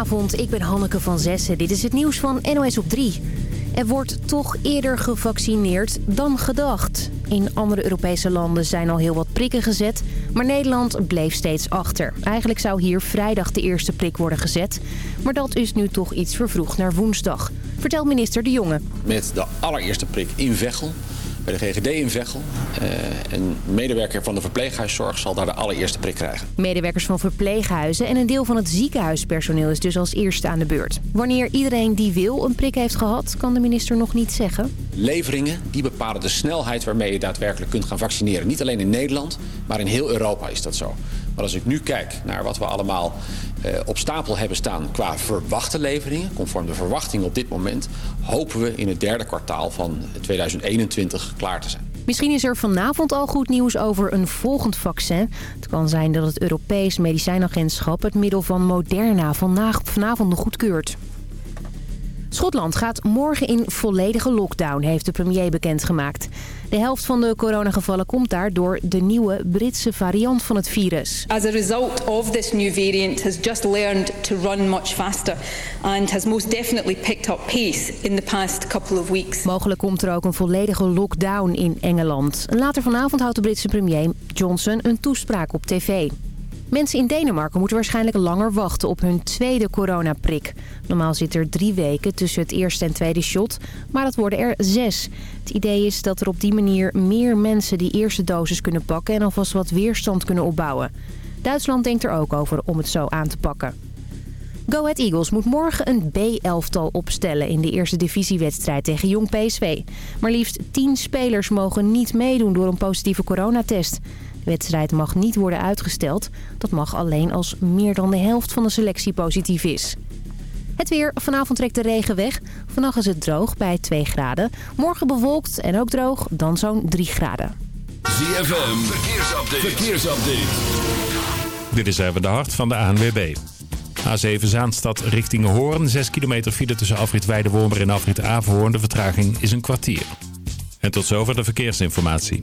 Goedenavond, ik ben Hanneke van Zessen. Dit is het nieuws van NOS op 3. Er wordt toch eerder gevaccineerd dan gedacht. In andere Europese landen zijn al heel wat prikken gezet, maar Nederland bleef steeds achter. Eigenlijk zou hier vrijdag de eerste prik worden gezet, maar dat is nu toch iets vervroegd naar woensdag. Vertelt minister De Jonge. Met de allereerste prik in Veghel bij de GGD in Veghel. Uh, een medewerker van de verpleeghuiszorg zal daar de allereerste prik krijgen. Medewerkers van verpleeghuizen en een deel van het ziekenhuispersoneel is dus als eerste aan de beurt. Wanneer iedereen die wil een prik heeft gehad, kan de minister nog niet zeggen. Leveringen die bepalen de snelheid waarmee je daadwerkelijk kunt gaan vaccineren. Niet alleen in Nederland, maar in heel Europa is dat zo. Maar als ik nu kijk naar wat we allemaal op stapel hebben staan qua verwachte leveringen, conform de verwachting op dit moment, hopen we in het derde kwartaal van 2021 klaar te zijn. Misschien is er vanavond al goed nieuws over een volgend vaccin. Het kan zijn dat het Europees Medicijnagentschap het middel van Moderna vanavond nog goedkeurt. Schotland gaat morgen in volledige lockdown, heeft de premier bekendgemaakt. De helft van de coronagevallen komt daar door de nieuwe Britse variant van het virus. As a result of this new variant has just learned to run much faster and has most definitely picked up pace in the past couple of weeks. Mogelijk komt er ook een volledige lockdown in Engeland. Later vanavond houdt de Britse premier Johnson een toespraak op tv. Mensen in Denemarken moeten waarschijnlijk langer wachten op hun tweede coronaprik. Normaal zit er drie weken tussen het eerste en tweede shot, maar dat worden er zes. Het idee is dat er op die manier meer mensen die eerste dosis kunnen pakken... en alvast wat weerstand kunnen opbouwen. Duitsland denkt er ook over om het zo aan te pakken. Go Ahead Eagles moet morgen een B-elftal opstellen in de eerste divisiewedstrijd tegen Jong PSV. Maar liefst 10 spelers mogen niet meedoen door een positieve coronatest. De wedstrijd mag niet worden uitgesteld. Dat mag alleen als meer dan de helft van de selectie positief is. Het weer. Vanavond trekt de regen weg. Vannacht is het droog bij 2 graden. Morgen bewolkt en ook droog, dan zo'n 3 graden. ZFM. Verkeersupdate. Verkeersupdate. Dit is even de hart van de ANWB. A7 Zaanstad richting Hoorn. 6 kilometer file tussen afrit Weidewormer en afrit Averhoorn. De vertraging is een kwartier. En tot zover de verkeersinformatie.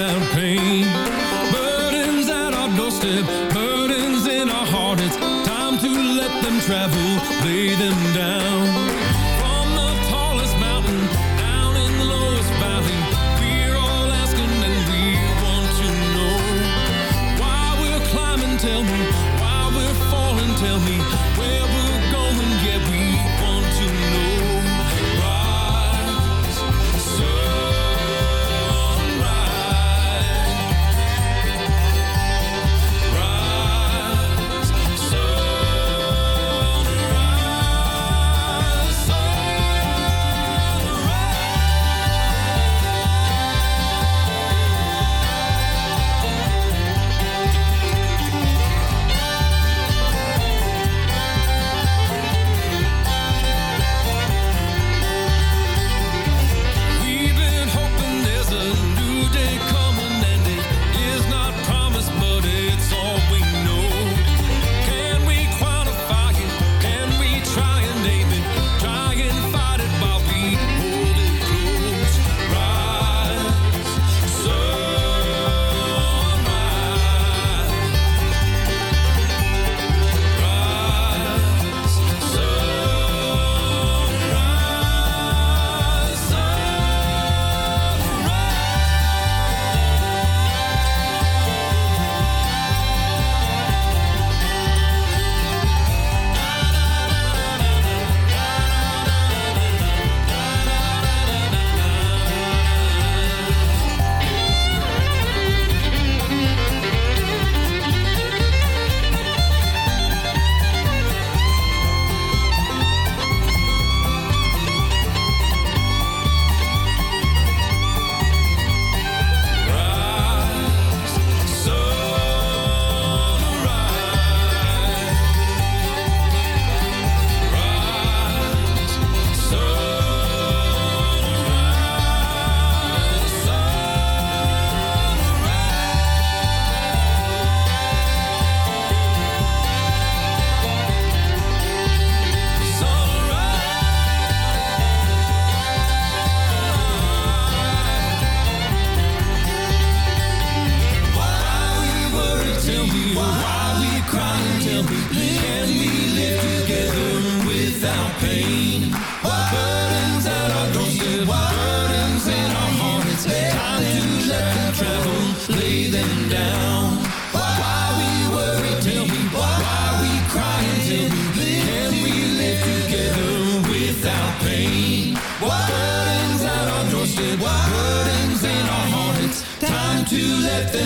Without pain? Burdens at our doorstep, burdens in our heart. It's time to let them travel, lay them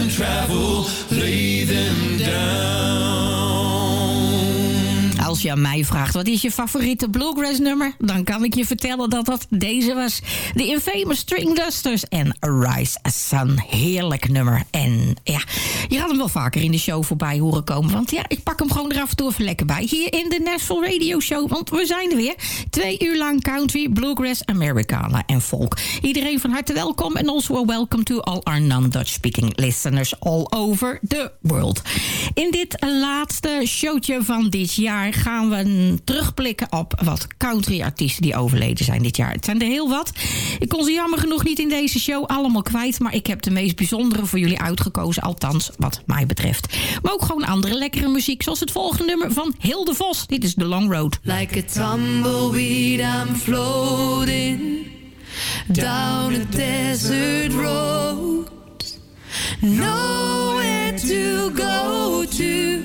travel, lay them down. Je aan mij vraagt wat is je favoriete bluegrass nummer... dan kan ik je vertellen dat dat deze was. De Infamous String Dusters en Rise Sun. Heerlijk nummer. En ja, je gaat hem wel vaker in de show voorbij horen komen. Want ja, ik pak hem gewoon er af en toe even lekker bij. Hier in de Nashville Radio Show. Want we zijn er weer. Twee uur lang country, bluegrass, Americana en folk. Iedereen van harte welkom. En also a welcome to all our non-Dutch speaking listeners all over the world. In dit laatste showtje van dit jaar gaan we terugblikken op wat country artiesten die overleden zijn dit jaar. Het zijn er heel wat. Ik kon ze jammer genoeg niet in deze show allemaal kwijt, maar ik heb de meest bijzondere voor jullie uitgekozen, althans wat mij betreft. Maar ook gewoon andere lekkere muziek, zoals het volgende nummer van Hilde Vos. Dit is The Long Road. Like down desert. Nowhere to go to,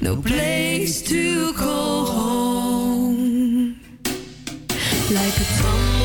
no place to call home. Like a tumbleweed,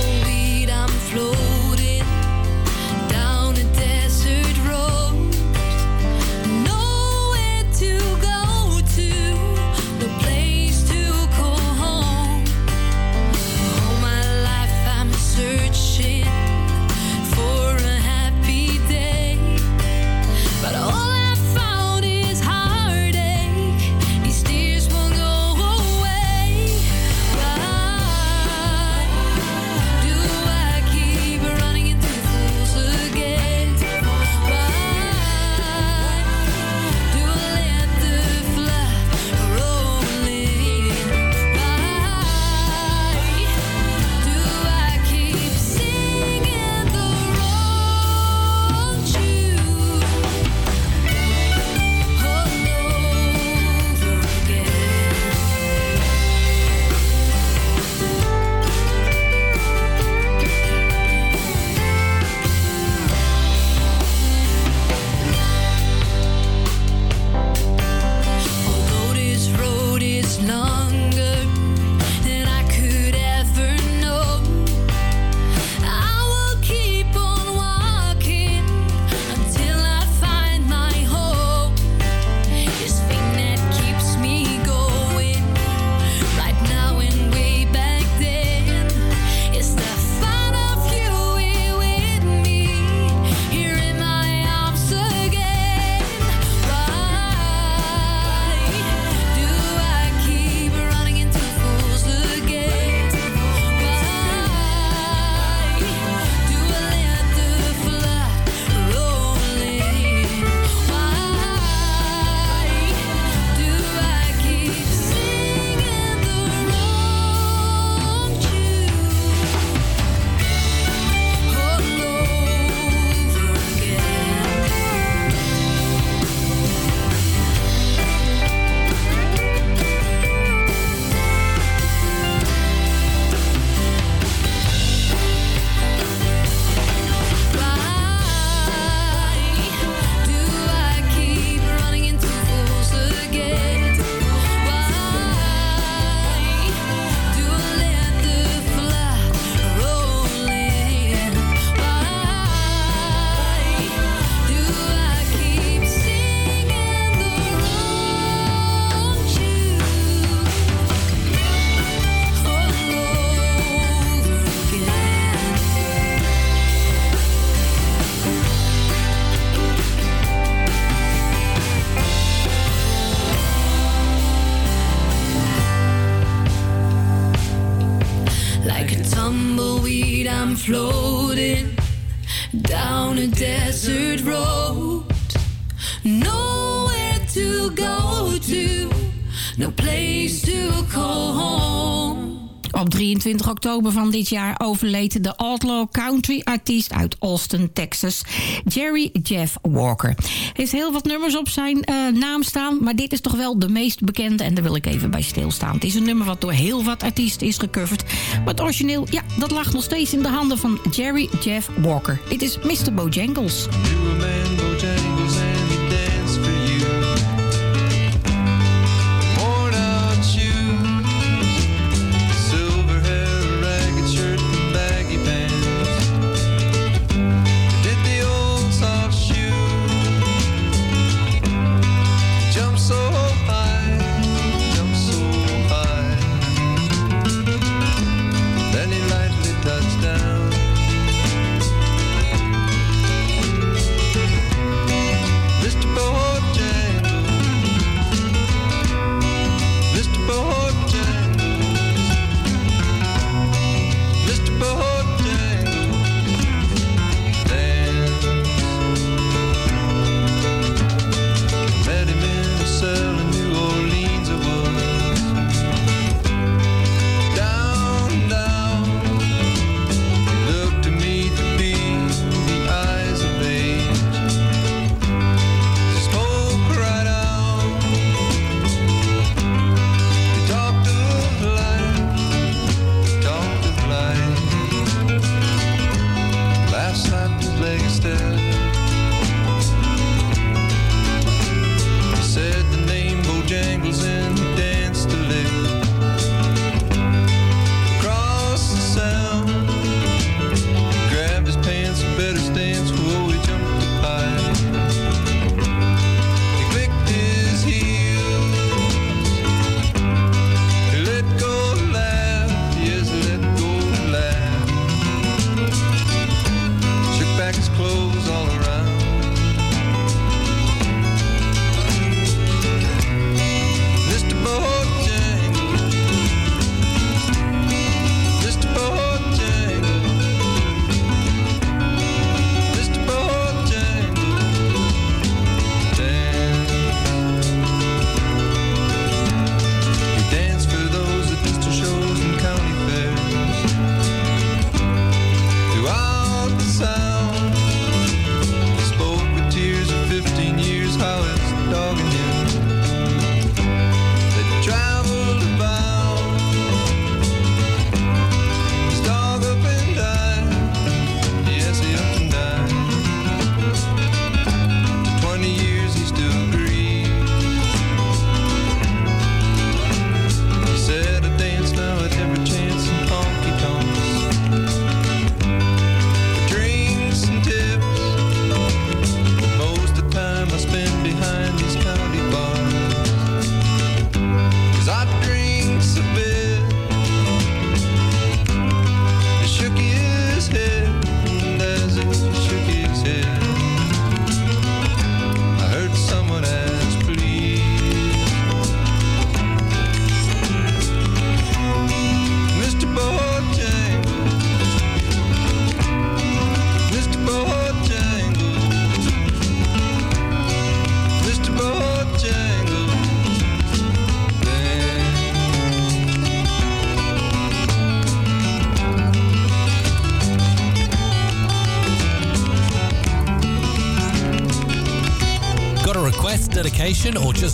28 oktober van dit jaar overleed de outlaw country artiest uit Austin, Texas, Jerry Jeff Walker. Heeft heel wat nummers op zijn eh, naam staan, maar dit is toch wel de meest bekende en daar wil ik even bij stilstaan. Het is een nummer wat door heel wat artiesten is gecoverd, maar het origineel, ja, dat lag nog steeds in de handen van Jerry Jeff Walker. Het is Mr. Bojangles. Jangles.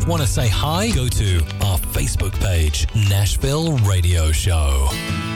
want to say hi, go to our Facebook page, Nashville Radio Show.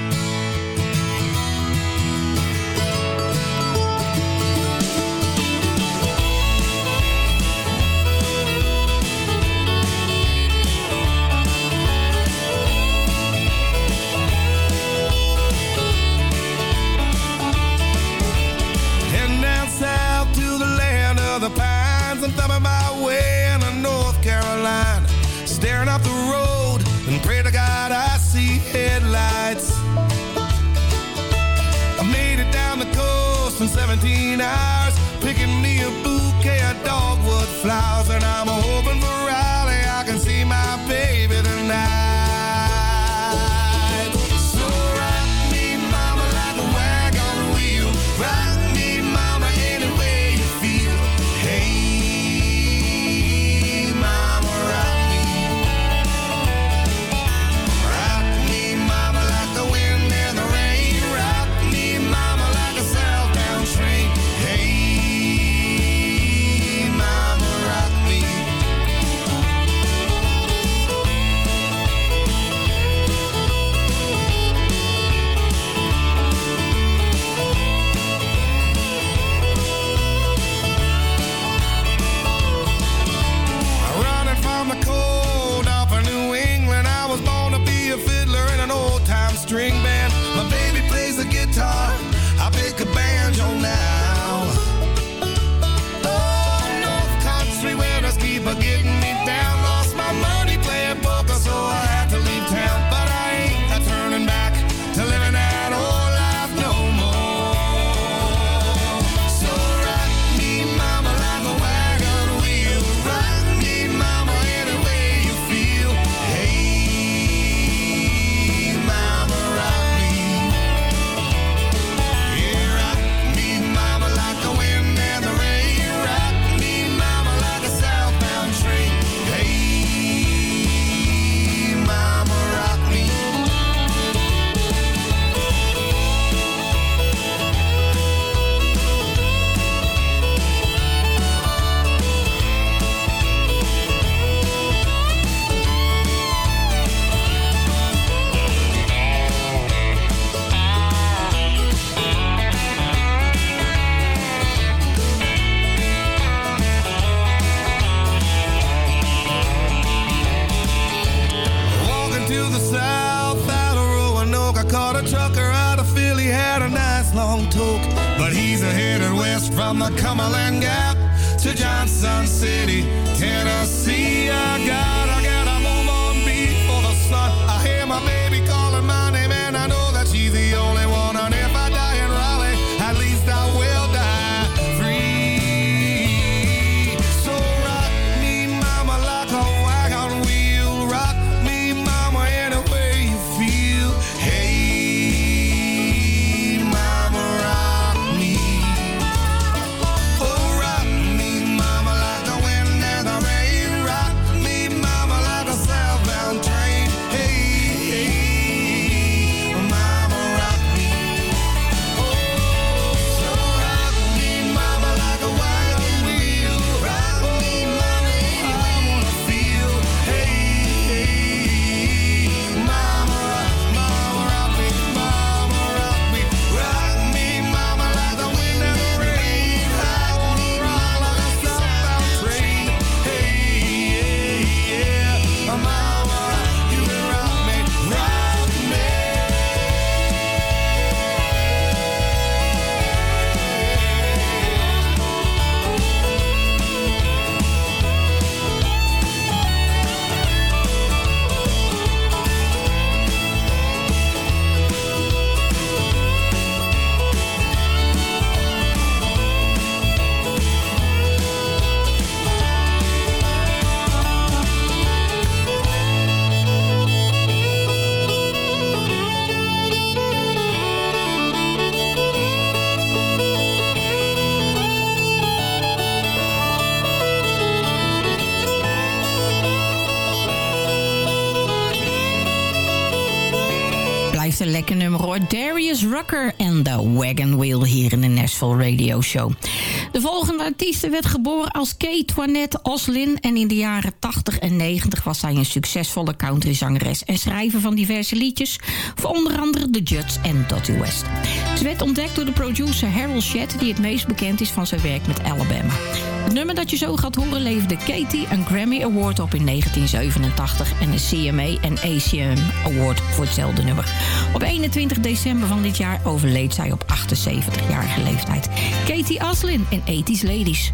Tennessee. Darius Rucker en The Wagon Wheel hier in de Nashville Radio Show. De volgende artieste werd geboren als Kate Toinette Oslin... en in de jaren 80 en 90 was zij een succesvolle countryzangeres... en schrijver van diverse liedjes voor onder andere The Judds en Dottie West. Ze werd ontdekt door de producer Harold Shedd... die het meest bekend is van zijn werk met Alabama. Het nummer dat je zo gaat horen leverde Katie een Grammy Award op in 1987... en een CMA en ACM Award voor hetzelfde nummer. Op 21 december van dit jaar overleed zij op 78-jarige leeftijd. Katie Aslin in 80s Ladies.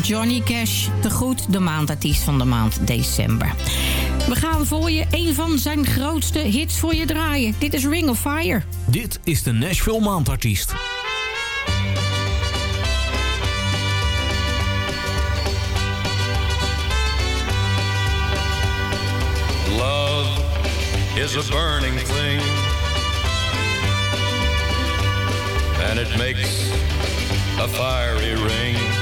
Johnny Cash. Te goed, de maandartiest van de maand december. We gaan voor je een van zijn grootste hits voor je draaien. Dit is Ring of Fire. Dit is de Nashville Maandartiest. Love is a burning thing, and it makes a fiery ring.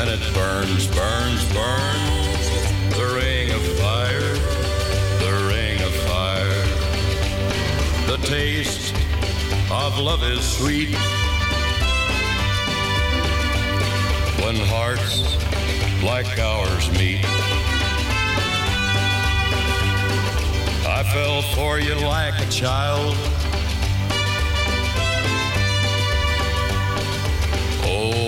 And it burns, burns, burns. The ring of fire, the ring of fire. The taste of love is sweet. When hearts like ours meet. I fell for you like a child. Oh,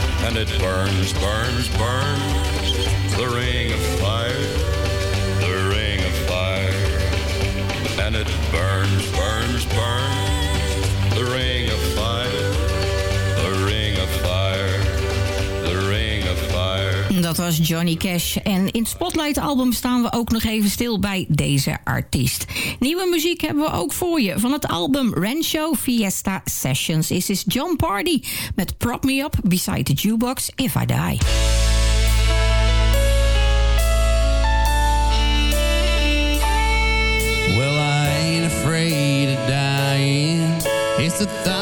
And it burns, burns, burns. The ring of fire, the ring of fire. And it burns, burns, burns. The ring of fire, Dat was Johnny Cash. En in het Spotlight-album staan we ook nog even stil bij deze artiest. Nieuwe muziek hebben we ook voor je. Van het album Rancho Fiesta Sessions is is John Party met Prop Me Up Beside the Jukebox If I Die. Well, I ain't afraid of dying. It's the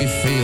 ease if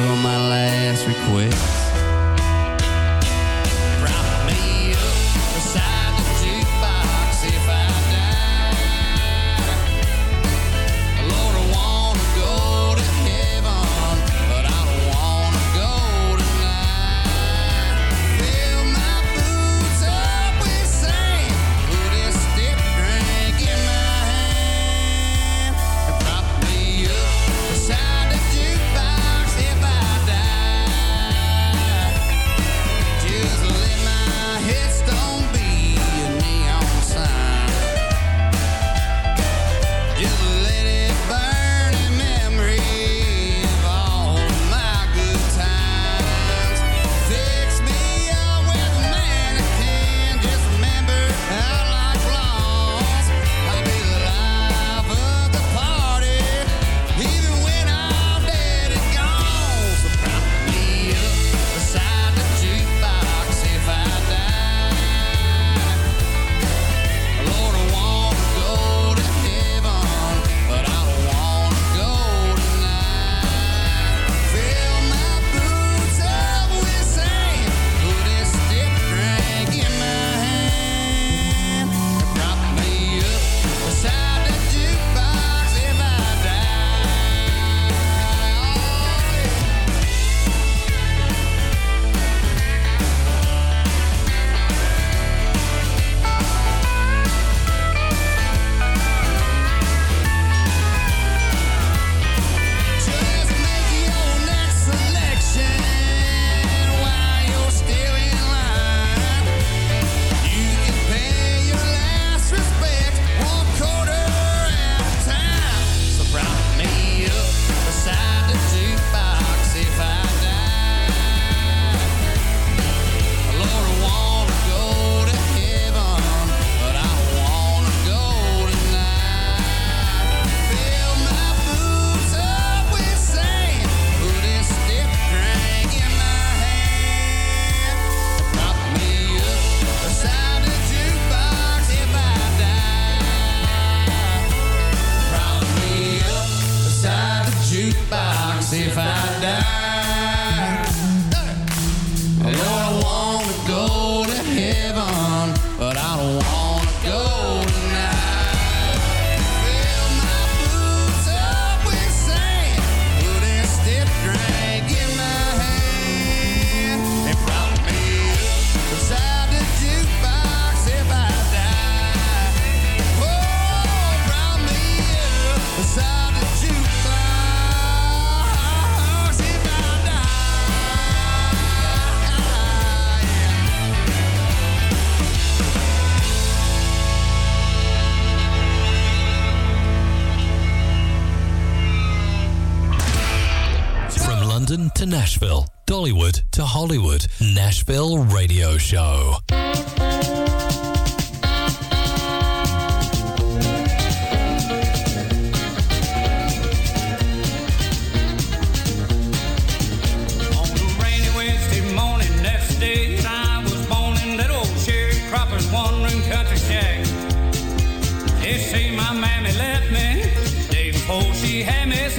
Hem is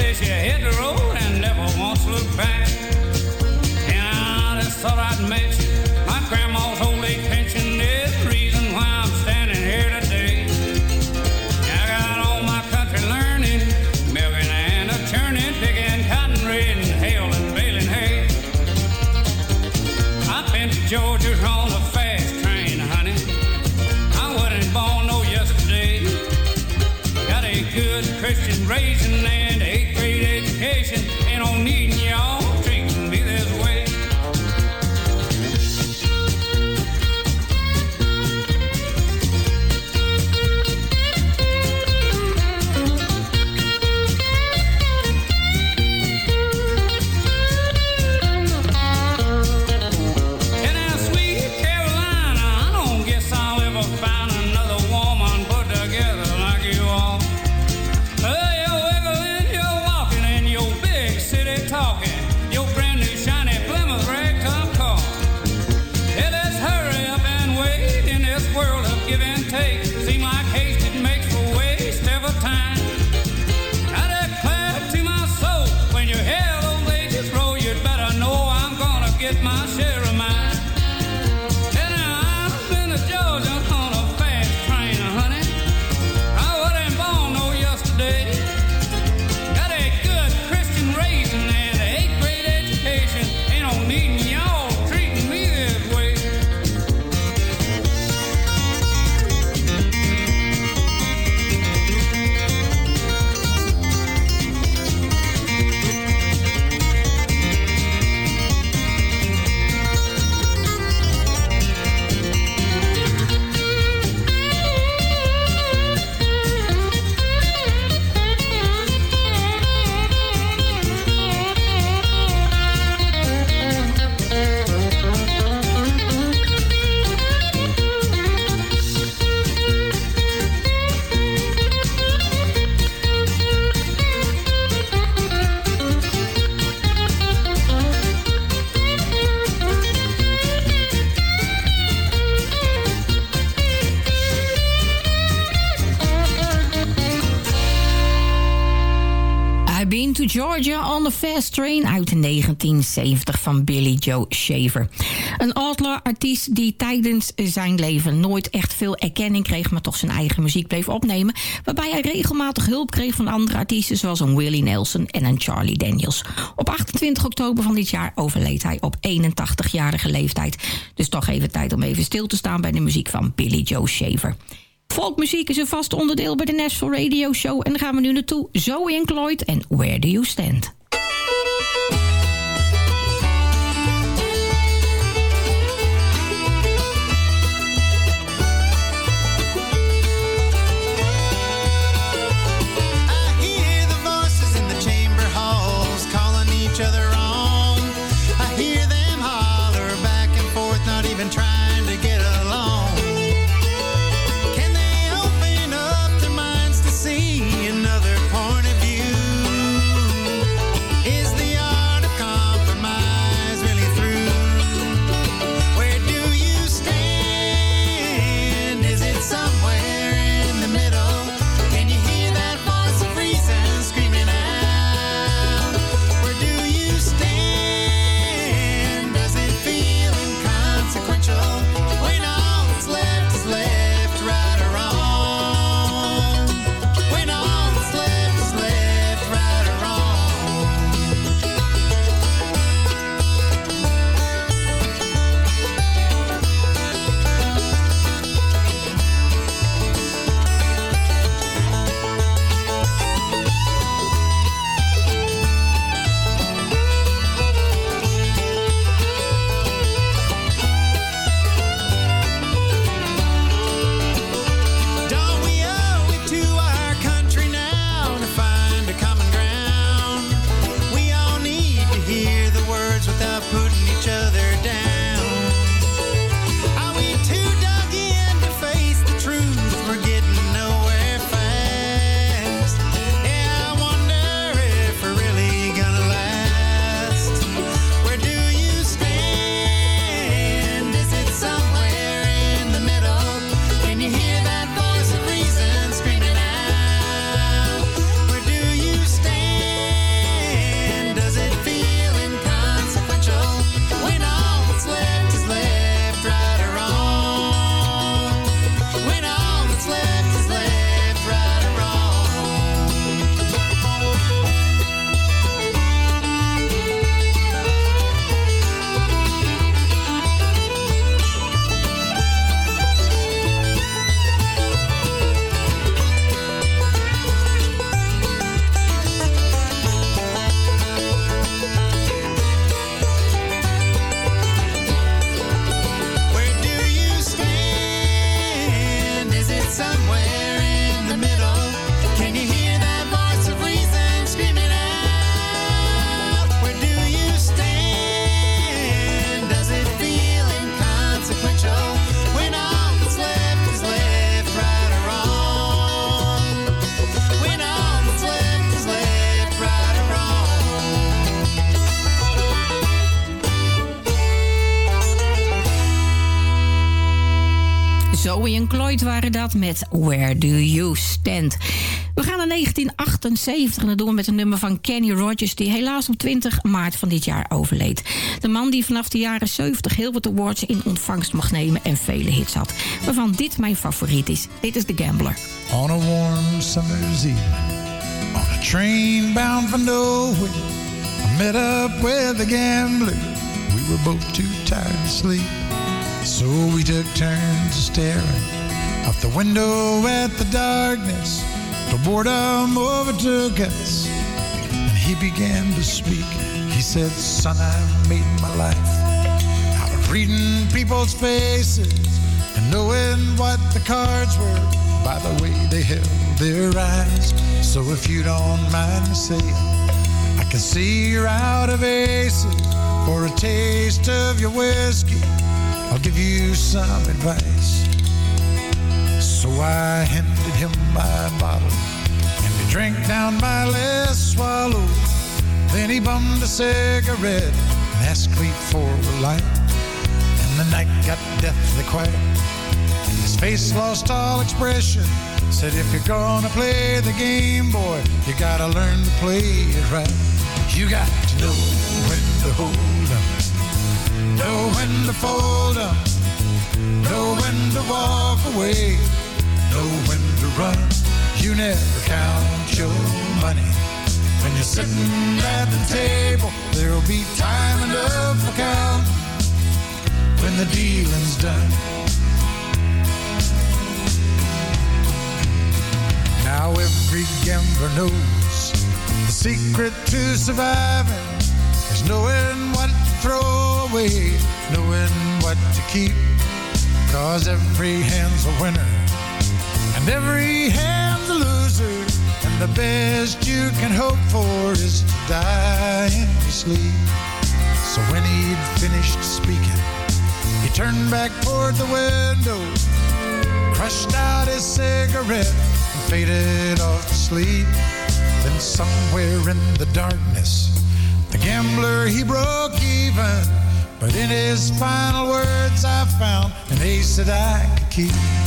Strain Train uit 1970 van Billy Joe Shaver. Een outlaw-artiest die tijdens zijn leven nooit echt veel erkenning kreeg... maar toch zijn eigen muziek bleef opnemen... waarbij hij regelmatig hulp kreeg van andere artiesten... zoals een Willie Nelson en een Charlie Daniels. Op 28 oktober van dit jaar overleed hij op 81-jarige leeftijd. Dus toch even tijd om even stil te staan bij de muziek van Billy Joe Shaver. Volkmuziek is een vast onderdeel bij de Nashville Radio Show... en daar gaan we nu naartoe. Zoe in Cloyd en Where Do You Stand? Met Where Do You Stand. We gaan naar 1978 en dat doen we met een nummer van Kenny Rogers... die helaas op 20 maart van dit jaar overleed. De man die vanaf de jaren 70 heel wat awards in ontvangst mag nemen... en vele hits had. Waarvan dit mijn favoriet is. Dit is The Gambler. On a warm summer's evening, on a train bound for nowhere, I met up with a gambler. We were both too tired to sleep, so we took turns staring out the window at the darkness. The boredom overtook us, and he began to speak. He said, Son, I've made my life out of reading people's faces and knowing what the cards were by the way they held their eyes. So if you don't mind me saying, I can see you're out of aces. For a taste of your whiskey, I'll give you some advice. So I handed him my bottle, and he drank down my last swallow. Then he bummed a cigarette and asked me for a light. And the night got deathly quiet. And His face lost all expression. Said, if you're gonna play the game, boy, you gotta learn to play it right. You got to know when to hold up, know when to fold up, know when to walk away, know when to run. You never count your money. When you're sitting at the table, there'll be time enough for count when the dealing's done. Now every gambler knows the secret to surviving is knowing what to throw away, knowing what to keep. Cause every hand's a winner and every hand's a loser. And the best you can hope for is to die in your sleep. So when he'd finished speaking, he turned back toward the window, crushed out his cigarette, and faded off to sleep. Then somewhere in the darkness, the gambler he broke even. But in his final words, I found an ace that I could keep.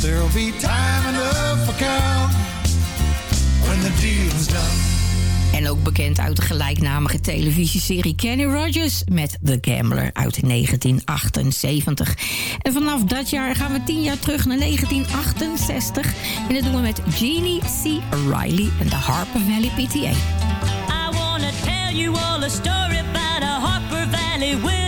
there'll be time enough for counting. When the deal's done. En ook bekend uit de gelijknamige televisieserie Kenny Rogers met The Gambler uit 1978. En vanaf dat jaar gaan we tien jaar terug naar 1968. En dat doen we met Jeannie C. Riley en de Harper Valley PTA. I wanna tell you all a story about a Harper Valley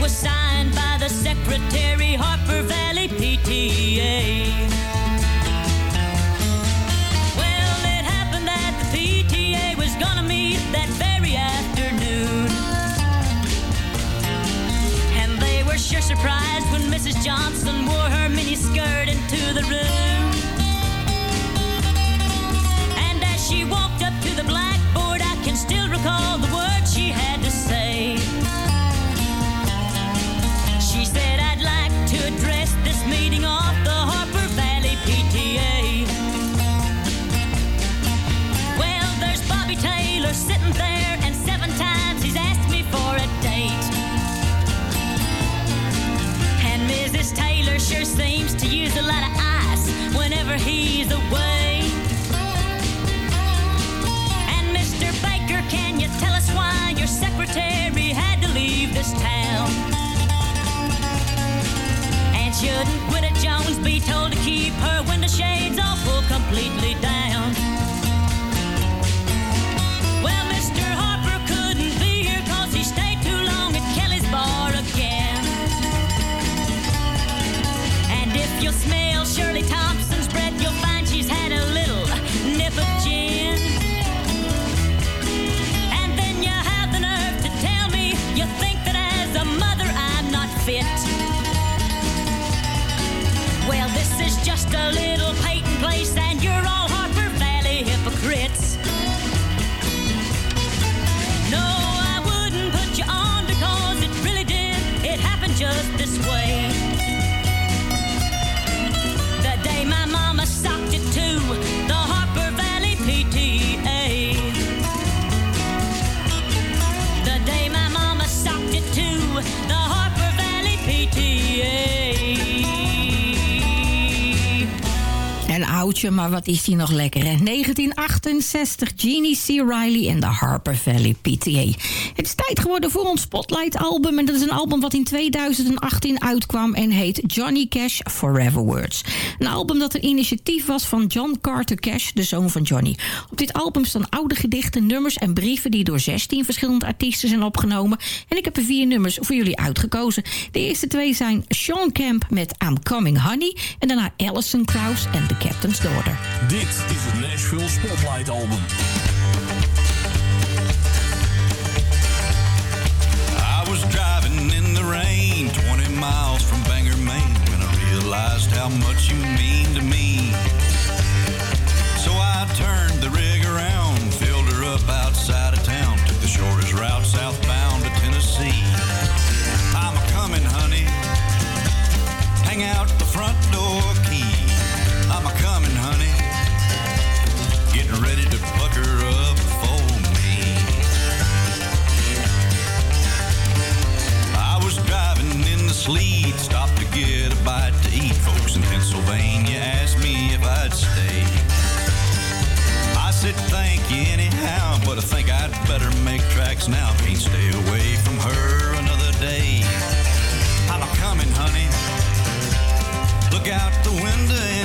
was signed by the Secretary Harper Valley PTA. Well, it happened that the PTA was gonna meet that very afternoon. And they were sure surprised when Mrs. Johnson wore her miniskirt into the room. Maar wat is die nog lekker, hè? 1968, Jeannie C. Riley en de Harper Valley PTA. Het is tijd geworden voor ons Spotlight-album. En dat is een album wat in 2018 uitkwam en heet Johnny Cash Forever Words. Een album dat een initiatief was van John Carter Cash, de zoon van Johnny. Op dit album staan oude gedichten, nummers en brieven... die door 16 verschillende artiesten zijn opgenomen. En ik heb er vier nummers voor jullie uitgekozen. De eerste twee zijn Sean Camp met I'm Coming Honey... en daarna Alison Krauss en The Captain's Daughter. Dit is het Nashville Spotlight Album. I was driving in the rain, 20 miles from Bangor, Maine, when I realized how much you mean to me. So I turned the rig around, filled her up outside of town, took the shortest route southbound to Tennessee. I'm a coming, honey. Hang out in stopped to get a bite to eat. Folks in Pennsylvania asked me if I'd stay. I said thank you anyhow, but I think I'd better make tracks now. Can't stay away from her another day. I'm coming, honey. Look out the window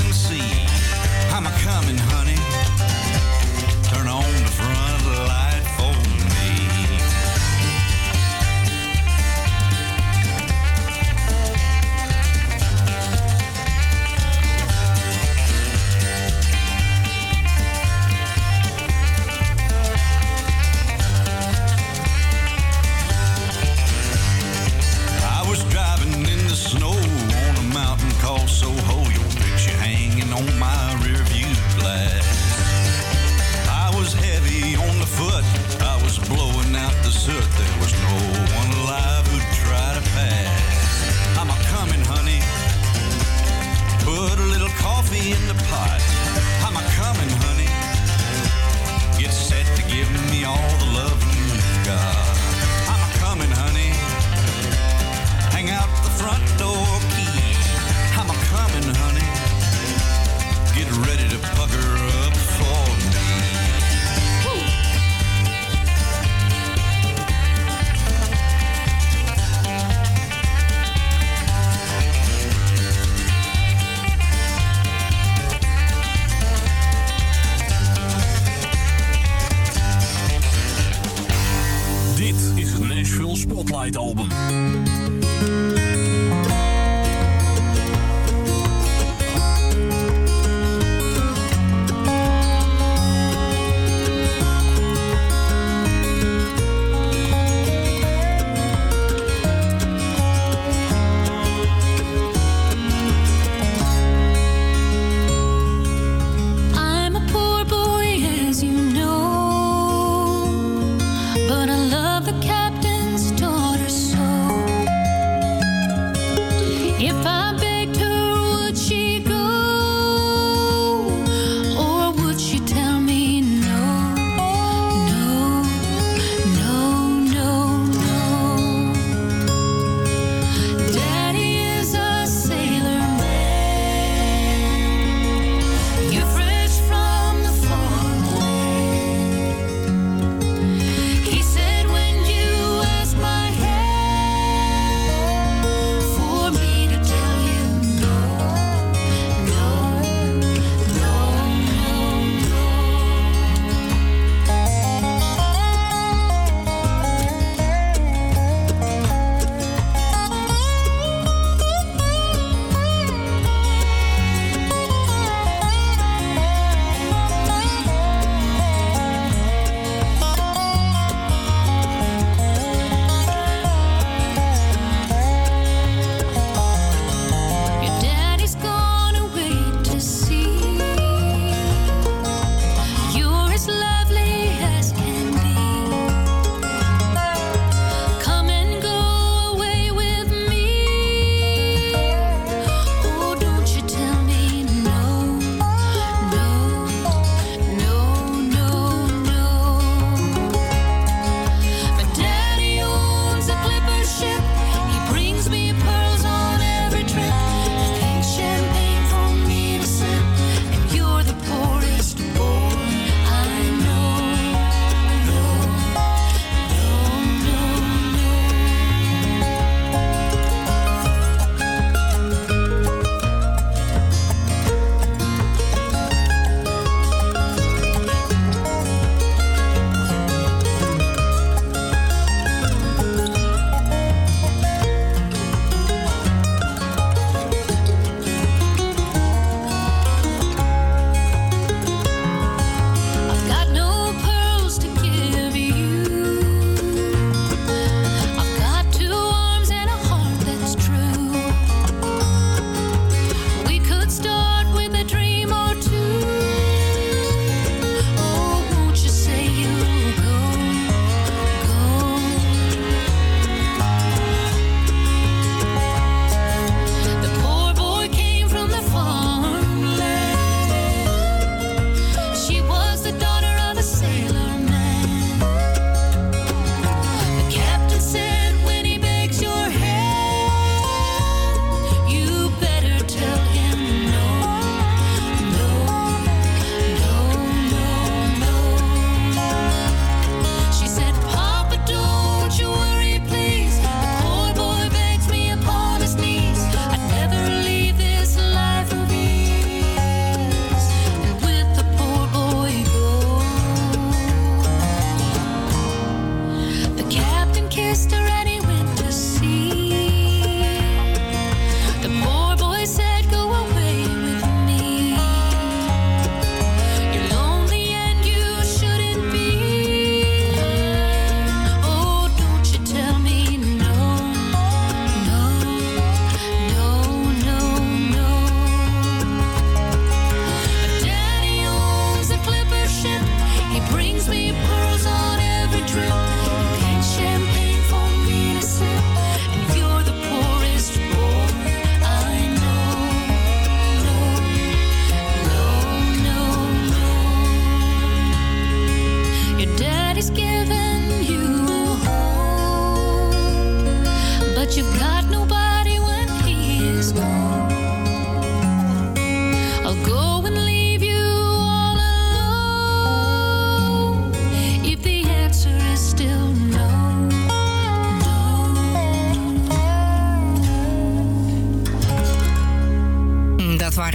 on my rearview glass. I was heavy on the foot.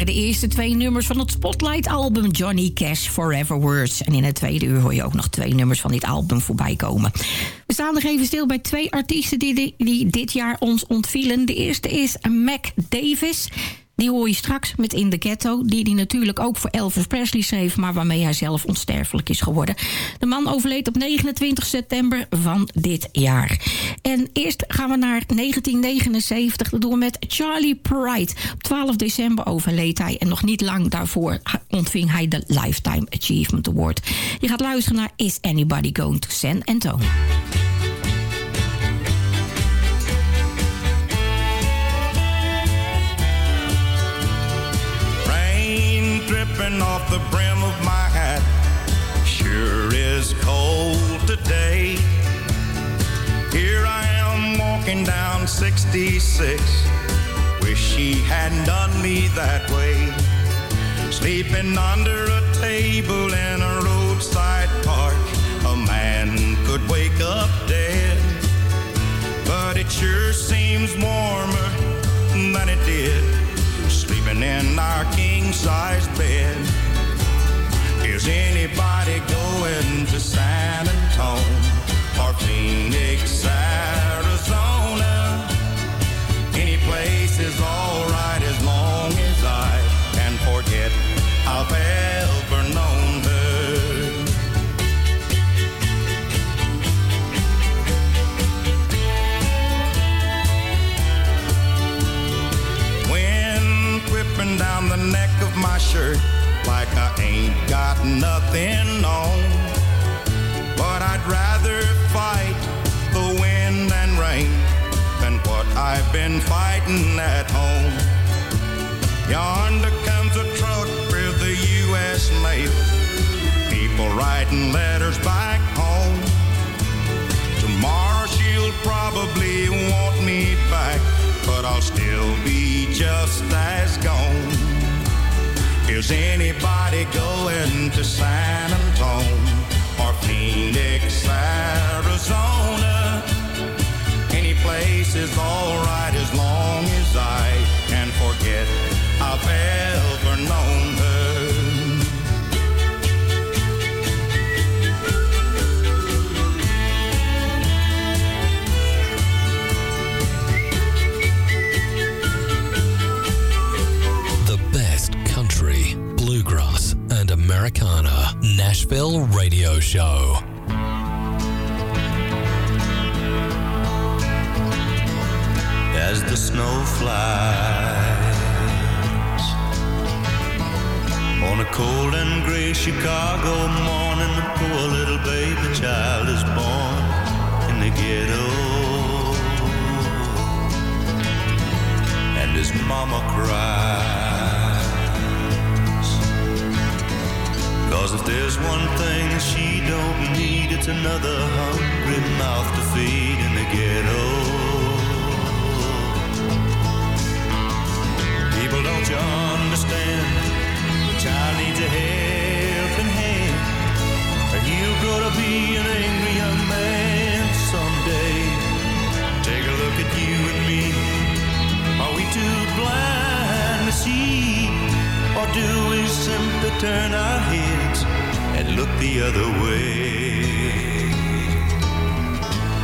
De eerste twee nummers van het Spotlight-album Johnny Cash Forever Words. En in het tweede uur hoor je ook nog twee nummers van dit album voorbij komen. We staan nog even stil bij twee artiesten die, die dit jaar ons ontvielen. De eerste is Mac Davis. Die hoor je straks met In the Ghetto. Die hij natuurlijk ook voor Elvis Presley schreef... maar waarmee hij zelf onsterfelijk is geworden. De man overleed op 29 september van dit jaar. En eerst gaan we naar 1979. Dat doen met Charlie Pride. Op 12 december overleed hij. En nog niet lang daarvoor ontving hij de Lifetime Achievement Award. Je gaat luisteren naar Is Anybody Going to San Antonio? Rain off the brim of my hat. Sure is cold today. Here I am walking down 66. Wish she hadn't done me that way. Sleeping under a table in a roadside park. A man could wake up dead. But it sure seems warmer than it did sleeping in our king size bed. Is anybody going to San Antonio or Phoenix, Arizona? Neck of my shirt like I ain't got nothing on. But I'd rather fight the wind and rain than what I've been fighting at home. Yonder comes a truck with the U.S. mail. People writing letters back home. Tomorrow she'll probably want me back, but I'll still be just as gone. Is anybody going to San Antonio or Phoenix, Arizona? Any place is alright as long as I can forget I've ever known Americana. Nashville Radio Show. as the snow flies. On a cold and gray Chicago morning, the poor little baby child is born in the ghetto. And his mama cries. Cause if there's one thing she don't need, it's another hungry mouth to feed in the ghetto. People, don't you understand? The child needs a helping hand, or he'll grow to be an angry young man someday. Take a look at you and me. Are we too blind to see, or do we simply turn our heads look the other way.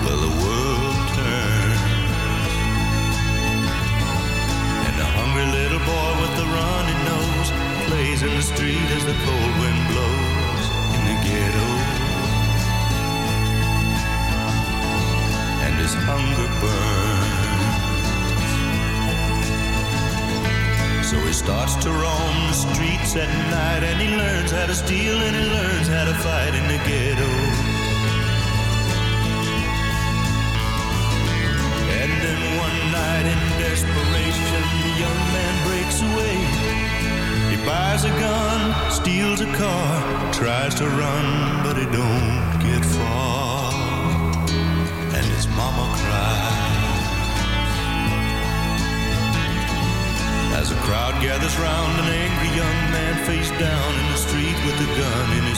Well, the world turns, and a hungry little boy with a runny nose plays in the street as the cold wind blows in the ghetto. And his hunger burns. So he starts to roam the streets at night and he learns how to steal and he learns how to fight in the ghetto. And then one night in desperation, the young man breaks away. He buys a gun, steals a car, tries to run, but he don't get far. And his mama cries. As a crowd gathers round an angry young man face down in the street with a gun